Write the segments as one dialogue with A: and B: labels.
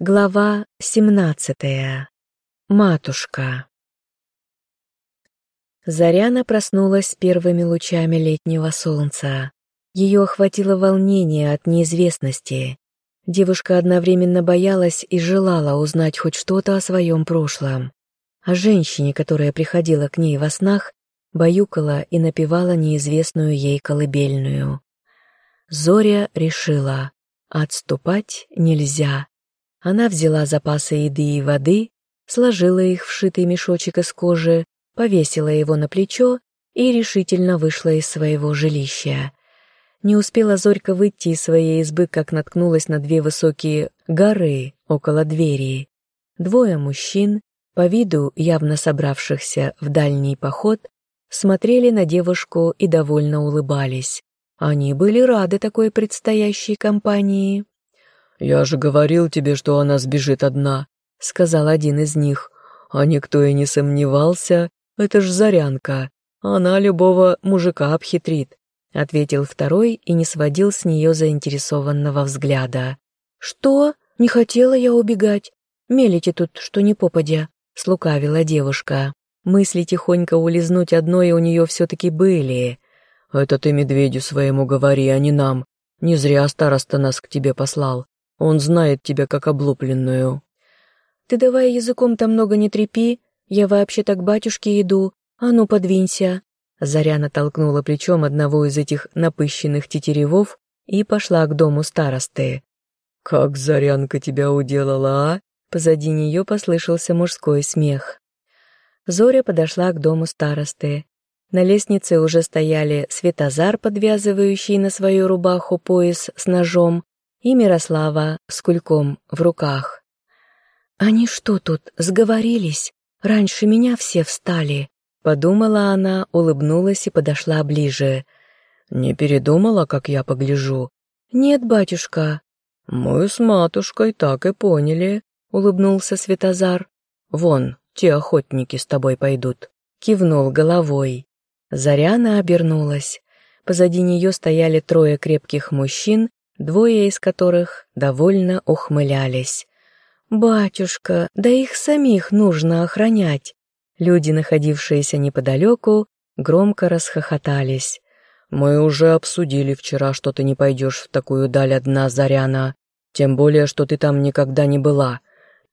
A: Глава семнадцатая. Матушка. Заряна проснулась с первыми лучами летнего солнца. Ее охватило волнение от неизвестности. Девушка одновременно боялась и желала узнать хоть что-то о своем прошлом. О женщине, которая приходила к ней во снах, баюкала и напевала неизвестную ей колыбельную. Зоря решила, отступать нельзя. Она взяла запасы еды и воды, сложила их в шитый мешочек из кожи, повесила его на плечо и решительно вышла из своего жилища. Не успела Зорька выйти из своей избы, как наткнулась на две высокие горы около двери. Двое мужчин, по виду явно собравшихся в дальний поход, смотрели на девушку и довольно улыбались. Они были рады такой предстоящей компании.
B: «Я же говорил тебе, что она сбежит одна», — сказал один из них. «А никто и не сомневался, это ж Зарянка. Она любого мужика обхитрит», — ответил второй и не сводил с нее заинтересованного взгляда.
A: «Что? Не хотела я убегать. Мелите тут, что не попадя», — слукавила девушка. Мысли тихонько улизнуть одной у нее все-таки были.
B: «Это ты медведю своему говори, а не нам. Не зря староста нас к тебе послал. Он знает тебя как облупленную».
A: «Ты давай языком-то много не трепи, я вообще так к батюшке иду, а ну подвинься». Заряна толкнула плечом одного из этих напыщенных тетеревов и пошла к дому старосты.
B: «Как Зарянка тебя уделала, а?»
A: Позади нее послышался мужской смех. Зоря подошла к дому старосты. На лестнице уже стояли Светозар, подвязывающий на свою рубаху пояс с ножом, и Мирослава с кульком в руках. «Они что тут, сговорились? Раньше меня все встали», — подумала она, улыбнулась и подошла ближе.
B: «Не передумала, как я погляжу?»
A: «Нет, батюшка».
B: «Мы с матушкой так и поняли», — улыбнулся Светозар. «Вон, те охотники с тобой пойдут», — кивнул головой.
A: Заряна обернулась. Позади нее стояли трое крепких мужчин двое из которых довольно ухмылялись. «Батюшка, да их самих нужно охранять!» Люди, находившиеся неподалеку, громко расхохотались.
B: «Мы уже обсудили вчера, что ты не пойдешь в такую даль одна, Заряна. Тем более, что ты там никогда не была.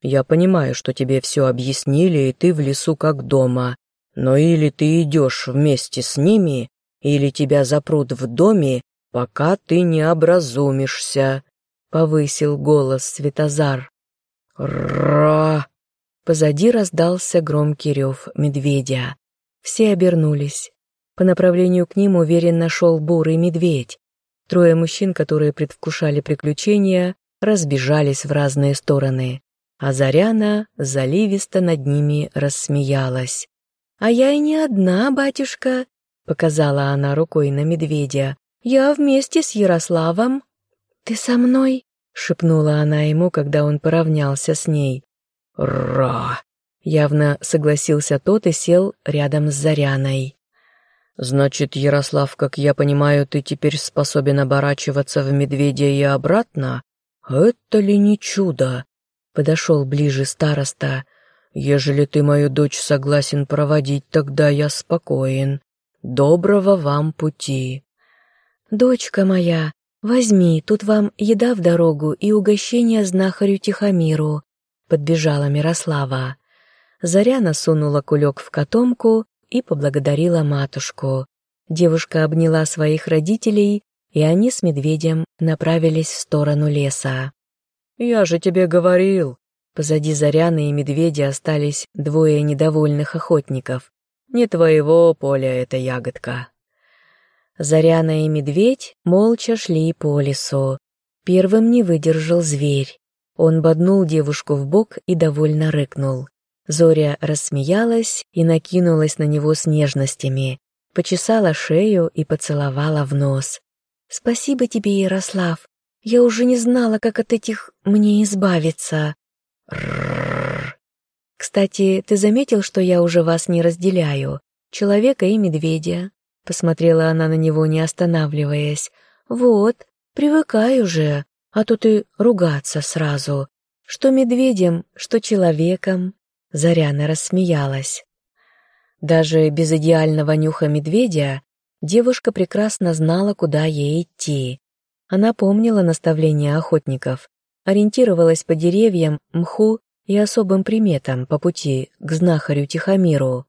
B: Я понимаю, что тебе все объяснили, и ты в лесу как дома. Но или ты идешь вместе с ними, или тебя запрут в доме пока ты не образумишься», — повысил голос Светозар. «Ра!» Позади раздался громкий рев медведя. Все обернулись. По направлению к ним уверенно шел бурый медведь. Трое мужчин, которые предвкушали приключения, разбежались в разные стороны. А Заряна заливисто над ними рассмеялась. «А я и не одна, батюшка», — показала она рукой на медведя. «Я вместе с Ярославом». «Ты со мной?» — шепнула она ему, когда он поравнялся с ней. «Ра!»
A: — явно согласился тот и сел рядом с Заряной.
B: «Значит, Ярослав, как я понимаю, ты теперь способен оборачиваться в медведя и обратно? Это ли не чудо?» Подошел ближе староста. «Ежели ты мою дочь согласен проводить, тогда я спокоен. Доброго вам пути!»
A: «Дочка моя, возьми, тут вам еда в дорогу и угощение знахарю Тихомиру», — подбежала Мирослава. Заряна сунула кулек в котомку и поблагодарила матушку. Девушка обняла своих родителей, и они с медведем направились в сторону леса.
B: «Я же тебе говорил!»
A: Позади Заряны и медведя остались двое недовольных охотников.
B: «Не твоего поля эта ягодка!»
A: Заряна и медведь молча шли по лесу. Первым не выдержал зверь. Он боднул девушку в бок и довольно рыкнул. Зоря рассмеялась и накинулась на него с нежностями, почесала шею и поцеловала в нос. «Спасибо тебе, Ярослав. Я уже не знала, как от этих мне избавиться». «Кстати, ты заметил, что я уже вас не разделяю? Человека и медведя. Посмотрела она на него, не останавливаясь. «Вот, привыкай уже, а то ты ругаться сразу. Что медведем, что человеком. Заряна рассмеялась. Даже без идеального нюха медведя девушка прекрасно знала, куда ей идти. Она помнила наставления охотников, ориентировалась по деревьям, мху и особым приметам по пути к знахарю Тихомиру.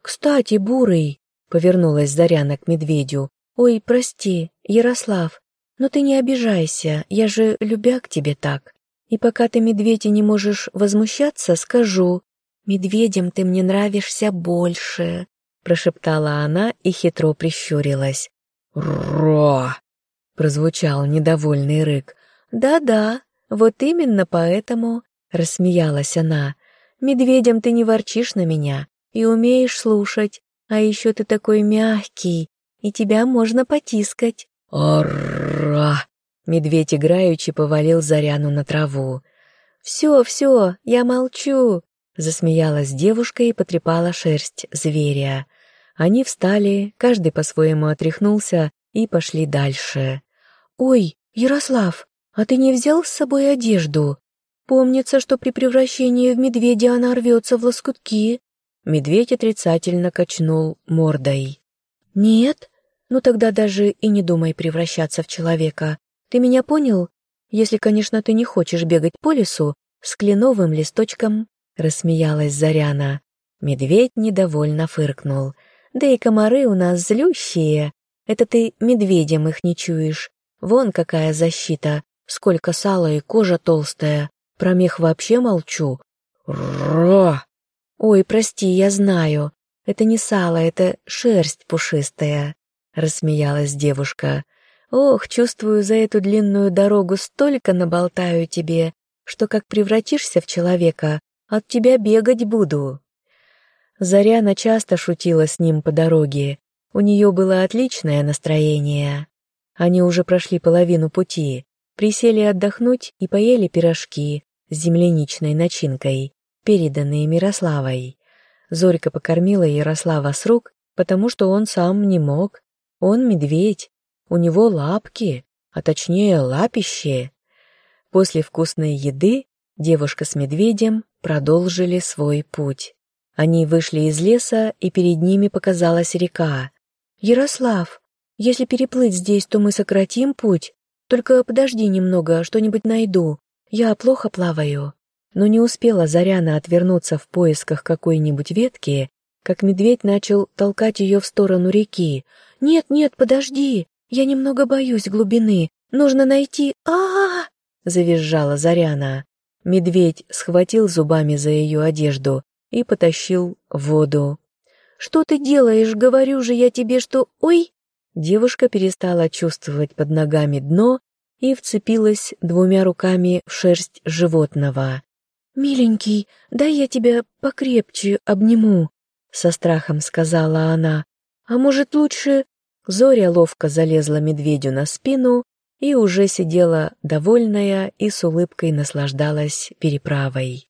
A: «Кстати, Бурый!» — повернулась Заряна к медведю. «Ой, прости, Ярослав, но ты не обижайся, я же любя к тебе так. И пока ты, медведь, не можешь возмущаться, скажу, медведям ты мне нравишься больше», — прошептала она и хитро прищурилась.
B: «Ро!» — прозвучал недовольный рык.
A: «Да-да, вот именно поэтому», — рассмеялась она, — «медведям ты не ворчишь на меня и умеешь слушать, а еще ты такой мягкий, и тебя можно потискать».
B: «Ора!»
A: Медведь играючи повалил Заряну на траву. «Все, все, я молчу!» Засмеялась девушка и потрепала шерсть зверя. Они встали, каждый по-своему отряхнулся и пошли дальше. «Ой, Ярослав, а ты не взял с собой одежду? Помнится, что при превращении в медведя она рвется в лоскутки». Медведь отрицательно качнул мордой. «Нет? Ну тогда даже и не думай превращаться в человека. Ты меня понял? Если, конечно, ты не хочешь бегать по лесу с кленовым листочком», — рассмеялась Заряна. Медведь недовольно фыркнул. «Да и комары у нас злющие. Это ты медведям их не чуешь. Вон какая защита, сколько сала и кожа толстая. Про мех вообще молчу.
B: Ро!
A: Ой, прости, я знаю. Это не сало, это шерсть пушистая», — рассмеялась девушка. Ох, чувствую, за эту длинную дорогу столько наболтаю тебе, что как превратишься в человека, от тебя бегать буду. Заряна часто шутила с ним по дороге. У нее было отличное настроение. Они уже прошли половину пути, присели отдохнуть и поели пирожки с земляничной начинкой, переданные Мирославой. Зорька покормила Ярослава с рук, потому что он сам не мог. Он медведь, у него лапки, а точнее лапище. После вкусной еды девушка с медведем продолжили свой путь. Они вышли из леса, и перед ними показалась река. «Ярослав, если переплыть здесь, то мы сократим путь. Только подожди немного, что-нибудь найду. Я плохо плаваю». Но не успела Заряна отвернуться в поисках какой-нибудь ветки, как медведь начал толкать ее в сторону реки. «Нет, нет, подожди! Я немного боюсь глубины. Нужно найти... а, -а, -а завизжала Заряна. Медведь схватил зубами за ее одежду и потащил в воду. «Что ты делаешь? Говорю же я тебе, что... Ой!» Девушка перестала чувствовать под ногами дно и вцепилась двумя руками в шерсть животного. «Миленький, дай я тебя покрепче обниму», — со страхом сказала она. «А может, лучше Зоря ловко залезла медведю на спину и уже сидела довольная и с улыбкой наслаждалась переправой.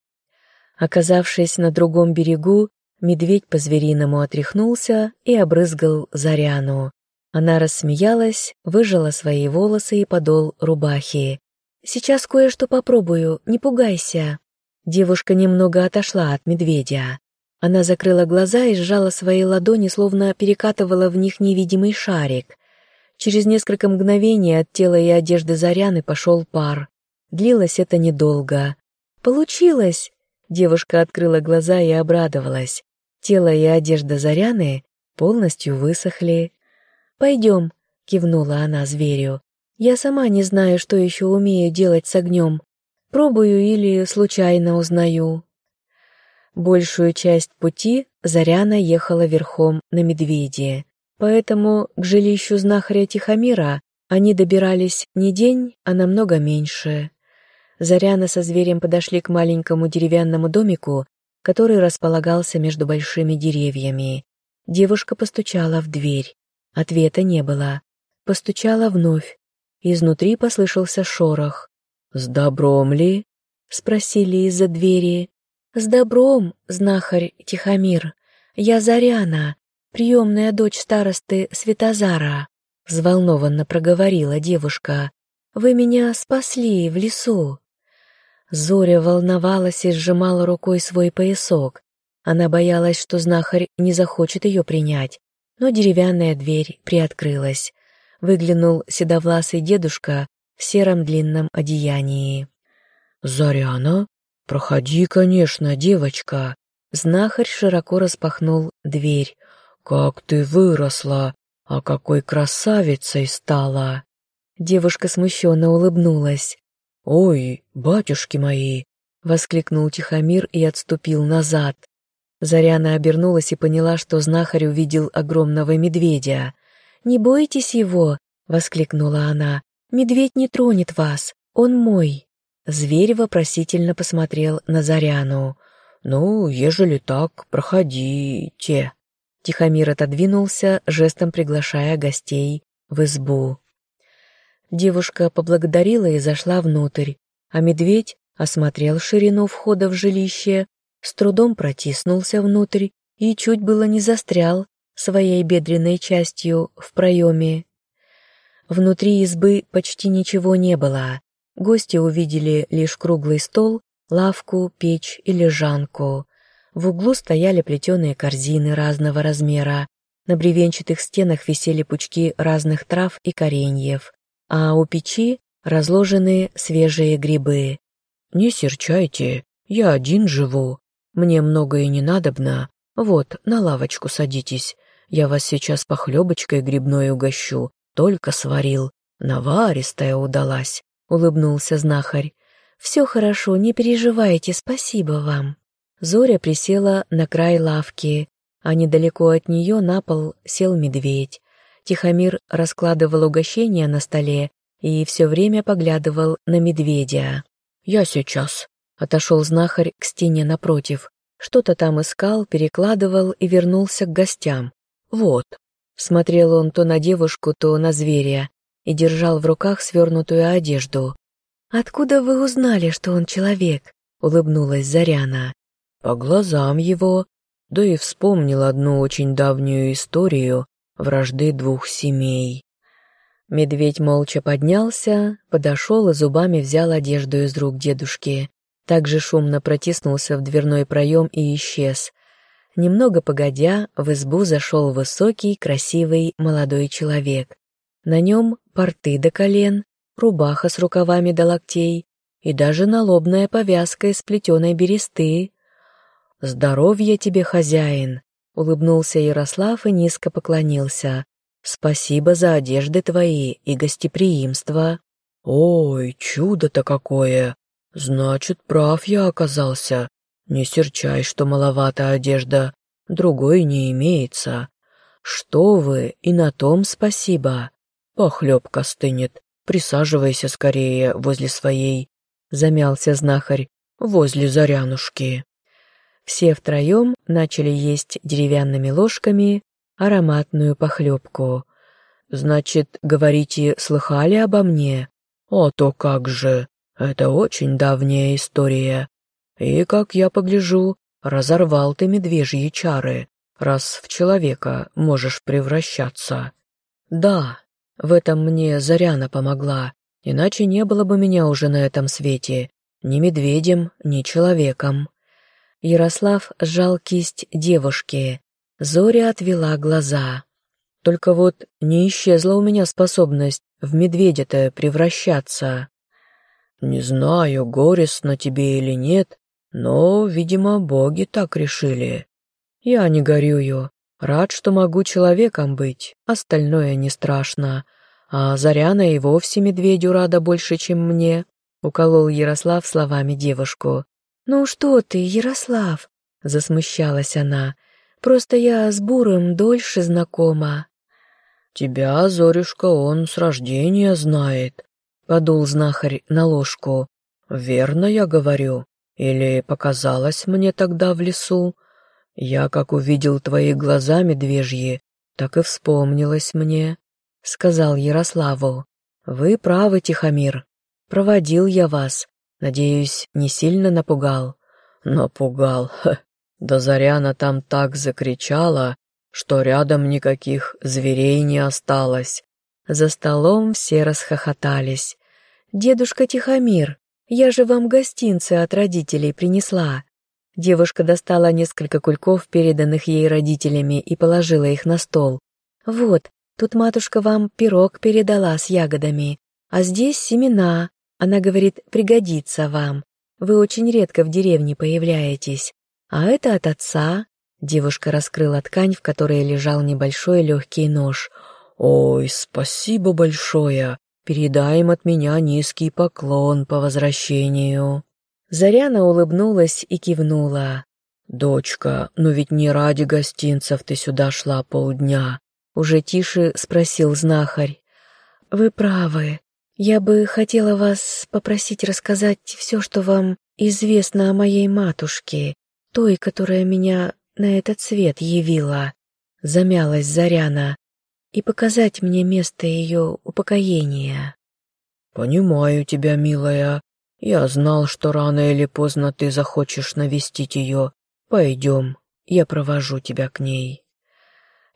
A: Оказавшись на другом берегу, медведь по-звериному отряхнулся и обрызгал Заряну. Она рассмеялась, выжала свои волосы и подол рубахи. «Сейчас кое-что попробую, не пугайся». Девушка немного отошла от медведя. Она закрыла глаза и сжала свои ладони, словно перекатывала в них невидимый шарик. Через несколько мгновений от тела и одежды Заряны пошел пар. Длилось это недолго. «Получилось!» Девушка открыла глаза и обрадовалась. Тело и одежда Заряны полностью высохли. «Пойдем», — кивнула она зверю. «Я сама не знаю, что еще умею делать с огнем. Пробую или случайно узнаю». Большую часть пути Заряна ехала верхом на медведе, поэтому к жилищу знахаря Тихомира они добирались не день, а намного меньше. Заряна со зверем подошли к маленькому деревянному домику, который располагался между большими деревьями. Девушка постучала в дверь. Ответа не было. Постучала вновь. Изнутри послышался шорох. «С добром ли?» — спросили из-за двери. «С добром, знахарь Тихомир, я Заряна, приемная дочь старосты Светозара», — взволнованно проговорила девушка. «Вы меня спасли в лесу». Зоря волновалась и сжимала рукой свой поясок. Она боялась, что знахарь не захочет ее принять, но деревянная дверь приоткрылась. Выглянул седовласый дедушка в сером длинном одеянии.
B: «Заряна? Проходи, конечно, девочка!»
A: Знахарь широко распахнул дверь.
B: «Как ты выросла! А какой красавицей стала!»
A: Девушка смущенно улыбнулась.
B: «Ой, батюшки мои!» — воскликнул Тихомир и отступил назад.
A: Заряна обернулась и поняла, что знахарь увидел огромного медведя. «Не бойтесь его!» — воскликнула она. «Медведь не тронет вас, он мой!» Зверь вопросительно посмотрел на Заряну.
B: «Ну, ежели так, проходите».
A: Тихомир отодвинулся, жестом приглашая гостей в избу. Девушка поблагодарила и зашла внутрь, а медведь осмотрел ширину входа в жилище, с трудом протиснулся внутрь и чуть было не застрял своей бедренной частью в проеме. Внутри избы почти ничего не было. Гости увидели лишь круглый стол, лавку, печь и лежанку. В углу стояли плетеные корзины разного размера. На бревенчатых стенах висели пучки разных трав и кореньев, а у печи разложены свежие грибы.
B: «Не серчайте, я один живу. Мне многое не надобно. Вот, на лавочку садитесь. Я вас сейчас похлебочкой грибной угощу. Только сварил. Наваристая удалась», — улыбнулся знахарь.
A: «Все хорошо, не переживайте, спасибо вам». Зоря присела на край лавки, а недалеко от нее на пол сел медведь. Тихомир раскладывал угощения на столе и все время поглядывал на медведя.
B: «Я сейчас», —
A: отошел знахарь к стене напротив. Что-то там искал, перекладывал и вернулся к гостям. «Вот». Смотрел он то на девушку, то на зверя и держал в руках свернутую одежду. «Откуда вы узнали, что он человек?» — улыбнулась Заряна.
B: «По глазам его, да и вспомнил одну очень давнюю историю вражды двух семей.
A: Медведь молча поднялся, подошел и зубами взял одежду из рук дедушки. Также шумно протиснулся в дверной проем и исчез. Немного погодя, в избу зашел высокий, красивый молодой человек. На нем порты до колен, рубаха с рукавами до локтей и даже налобная повязка из плетеной бересты. «Здоровья тебе, хозяин!» Улыбнулся Ярослав и низко поклонился. «Спасибо за одежды твои и гостеприимство».
B: «Ой, чудо-то какое! Значит, прав я оказался. Не серчай, что маловато одежда, другой не имеется. Что вы, и на том спасибо. Похлебка стынет, присаживайся скорее возле своей». Замялся знахарь, возле Зарянушки.
A: Все втроем начали есть деревянными ложками ароматную похлебку.
B: «Значит, говорите, слыхали обо мне? О, то как же! Это очень давняя история. И, как я погляжу, разорвал ты медвежьи чары, раз в человека можешь превращаться. Да, в этом мне Заряна помогла, иначе не было бы меня уже на этом свете, ни медведем, ни человеком.
A: Ярослав сжал кисть девушки. Зоря отвела глаза.
B: «Только вот не исчезла у меня способность в медведя-то превращаться. Не знаю, горестно тебе или нет, но, видимо, боги так решили. Я не горюю, рад, что могу человеком быть, остальное не страшно. А Заряна и вовсе медведю рада больше, чем мне», — уколол Ярослав словами девушку.
A: «Ну что ты, Ярослав?» — засмущалась она. «Просто я с Бурым дольше знакома».
B: «Тебя, Зорюшка, он с рождения знает», — подул знахарь на ложку. «Верно я говорю? Или показалось мне тогда в лесу? Я, как увидел твои глаза медвежьи, так и вспомнилось мне», — сказал Ярославу. «Вы правы, Тихомир. Проводил я вас, Надеюсь, не сильно напугал? Напугал. Ха. Да Заряна там так закричала, что рядом никаких зверей не осталось. За столом все расхохотались.
A: «Дедушка Тихомир, Я же вам гостинцы от родителей принесла». Девушка достала несколько кульков, переданных ей родителями, и положила их на стол. «Вот, тут матушка вам пирог передала с ягодами, а здесь семена. Она говорит, пригодится вам. Вы очень редко в деревне появляетесь. А это от отца». Девушка раскрыла ткань, в которой лежал небольшой легкий нож.
B: «Ой, спасибо большое! Передай им от меня низкий поклон по возвращению».
A: Заряна улыбнулась и кивнула.
B: «Дочка, но ведь не ради гостинцев ты сюда шла полдня», — уже тише спросил знахарь.
A: «Вы правы. Я бы хотела вас попросить рассказать все, что вам известно о моей матушке, той, которая меня на этот свет явила», — замялась Заряна, «и показать мне место ее упокоения».
B: «Понимаю тебя, милая», я знал, что рано или поздно ты захочешь навестить ее. Пойдем, я провожу тебя к ней».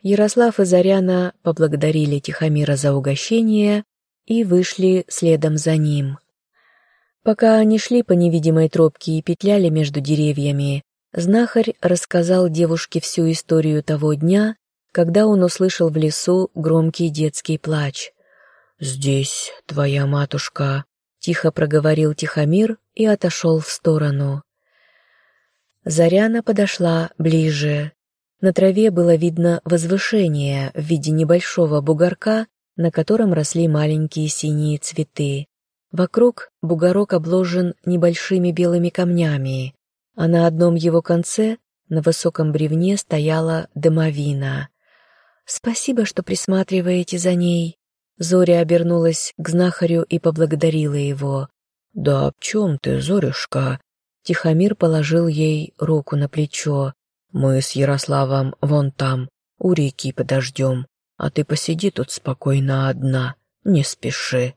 A: Ярослав и Заряна поблагодарили Тихомира за угощение и вышли следом за ним. Пока они шли по невидимой тропке и петляли между деревьями, знахарь рассказал девушке всю историю того дня, когда он услышал в лесу громкий детский плач.
B: «Здесь твоя матушка
A: Тихо проговорил Тихомир и отошел в сторону. Заряна подошла ближе. На траве было видно возвышение в виде небольшого бугорка, на котором росли маленькие синие цветы. Вокруг бугорок обложен небольшими белыми камнями, а на одном его конце, на высоком бревне, стояла домовина. «Спасибо, что присматриваете за ней», Зоря обернулась к знахарю и поблагодарила его.
B: «Да об чем ты, Зорюшка?»
A: Тихомир положил ей руку на плечо.
B: «Мы с Ярославом вон там, у реки подождем, а ты посиди тут спокойно одна, не спеши».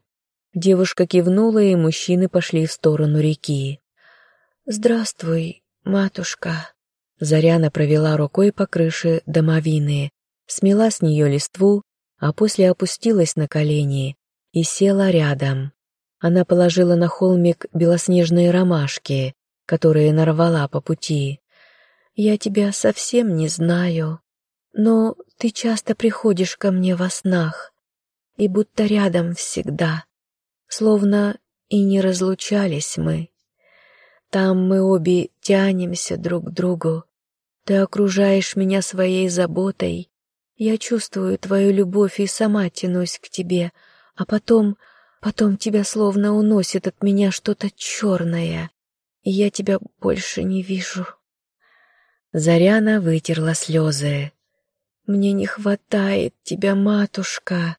A: Девушка кивнула, и мужчины пошли в сторону реки. «Здравствуй, матушка». Заряна провела рукой по крыше домовины, смела с нее листву а после опустилась на колени и села рядом. Она положила на холмик белоснежные ромашки, которые нарвала по пути. «Я тебя совсем не знаю, но ты часто приходишь ко мне во снах, и будто рядом всегда, словно и не разлучались мы. Там мы обе тянемся друг к другу. Ты окружаешь меня своей заботой, я чувствую твою любовь и сама тянусь к тебе, а потом, потом тебя словно уносит от меня что-то черное, и я тебя больше не вижу. Заряна вытерла слезы. «Мне не хватает тебя, матушка!»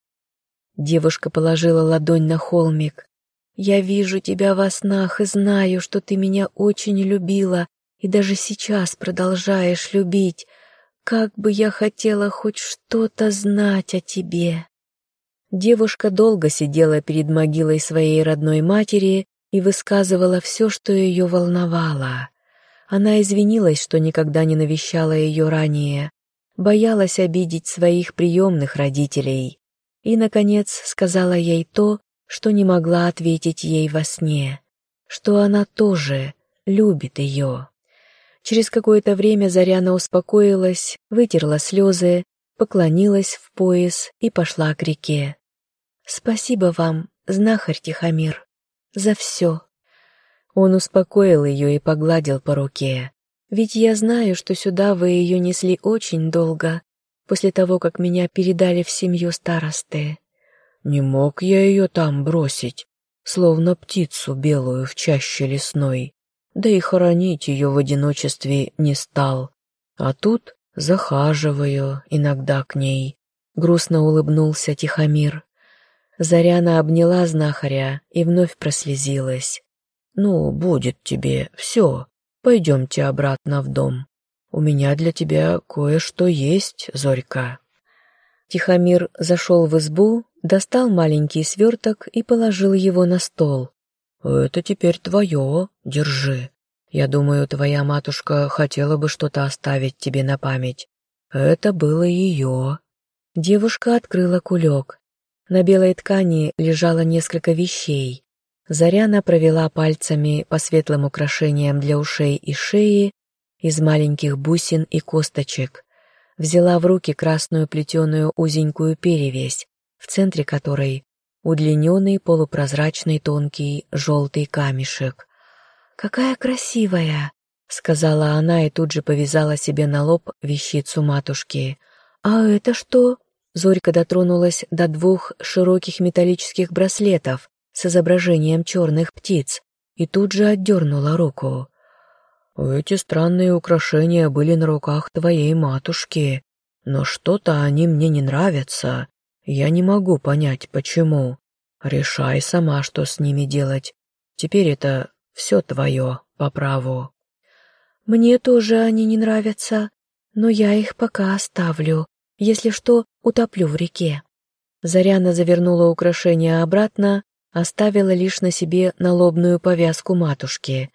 A: Девушка положила ладонь на холмик. «Я вижу тебя во снах и знаю, что ты меня очень любила и даже сейчас продолжаешь любить, как бы я хотела хоть что-то знать о тебе. Девушка долго сидела перед могилой своей родной матери и высказывала все, что ее волновало. Она извинилась, что никогда не навещала ее ранее, боялась обидеть своих приемных родителей и, наконец, сказала ей то, что не могла ответить ей во сне, что она тоже любит ее. Через какое-то время Заряна успокоилась, вытерла слезы, поклонилась в пояс и пошла к реке. «Спасибо вам, знахарь Тихомир, за все». Он успокоил ее и погладил по руке. «Ведь я знаю, что сюда вы ее несли очень долго, после того, как меня передали в семью старосты».
B: «Не мог я ее там бросить, словно птицу белую в чаще лесной да и хоронить ее в одиночестве не стал. А тут захаживаю иногда к ней. Грустно улыбнулся Тихомир. Заряна обняла знахаря и вновь прослезилась. «Ну, будет тебе, все, пойдемте обратно в дом. У меня для тебя кое-что есть, Зорька».
A: Тихомир зашел в избу, достал маленький сверток и положил его на стол.
B: «Это теперь твое, держи. Я думаю, твоя матушка хотела бы что-то оставить тебе на память. Это было ее».
A: Девушка открыла кулек. На белой ткани лежало несколько вещей. Заряна провела пальцами по светлым украшениям для ушей и шеи из маленьких бусин и косточек, взяла в руки красную плетеную узенькую перевесь, в центре которой удлиненный полупрозрачный тонкий желтый камешек. «Какая красивая!» — сказала она и тут же повязала себе на лоб вещицу матушки. «А это что?» Зорька дотронулась до двух широких металлических браслетов с изображением черных птиц и тут же отдернула руку.
B: «Эти странные украшения были на руках твоей матушки, но что-то они мне не нравятся. Я не могу понять, почему. Решай сама, что с ними делать. Теперь это все твое по праву».
A: «Мне тоже они не нравятся, но я их пока оставлю. Если что, утоплю в реке». Заряна завернула украшение обратно, оставила лишь на себе налобную повязку матушки.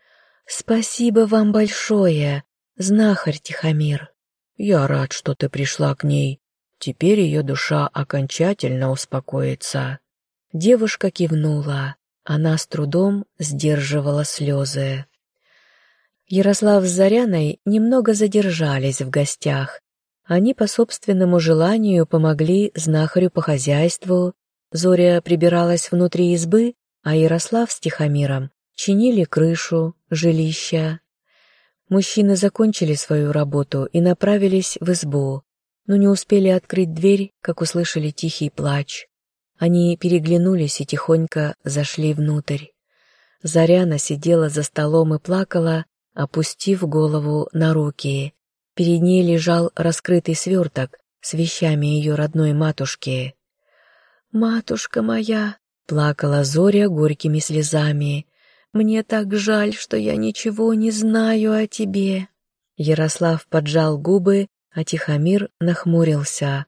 A: «Спасибо вам большое, знахарь Тихомир».
B: «Я рад, что ты пришла к ней. Теперь ее душа окончательно успокоится».
A: Девушка кивнула. Она с трудом сдерживала слезы. Ярослав с Заряной немного задержались в гостях, они по собственному желанию помогли знахарю по хозяйству, Зоря прибиралась внутри избы, а Ярослав с Тихомиром чинили крышу, жилища. Мужчины закончили свою работу и направились в избу, но не успели открыть дверь, как услышали тихий плач. Они переглянулись и тихонько зашли внутрь. Заряна сидела за столом и плакала, опустив голову на руки. Перед ней лежал раскрытый сверток с вещами ее родной матушки. «Матушка моя!» — плакала Зоря горькими слезами. «Мне так жаль, что я ничего не знаю о тебе». Ярослав поджал губы, а Тихомир нахмурился.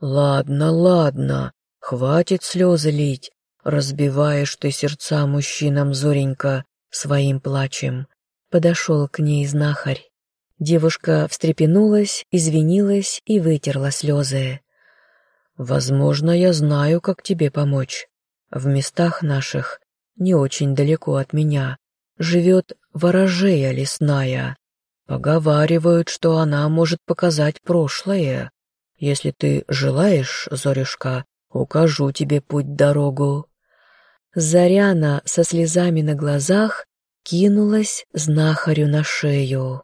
B: «Ладно, ладно, хватит слезы лить, разбиваешь ты сердца мужчинам, Зоренька, своим плачем».
A: Подошел к ней знахарь. Девушка встрепенулась, извинилась и вытерла слезы.
B: «Возможно, я знаю, как тебе помочь. В местах наших, не очень далеко от меня, живет ворожея лесная. Поговаривают, что она может показать прошлое. Если ты желаешь, Зорюшка, укажу тебе путь-дорогу».
A: Заряна со слезами на глазах кинулась знахарю на шею.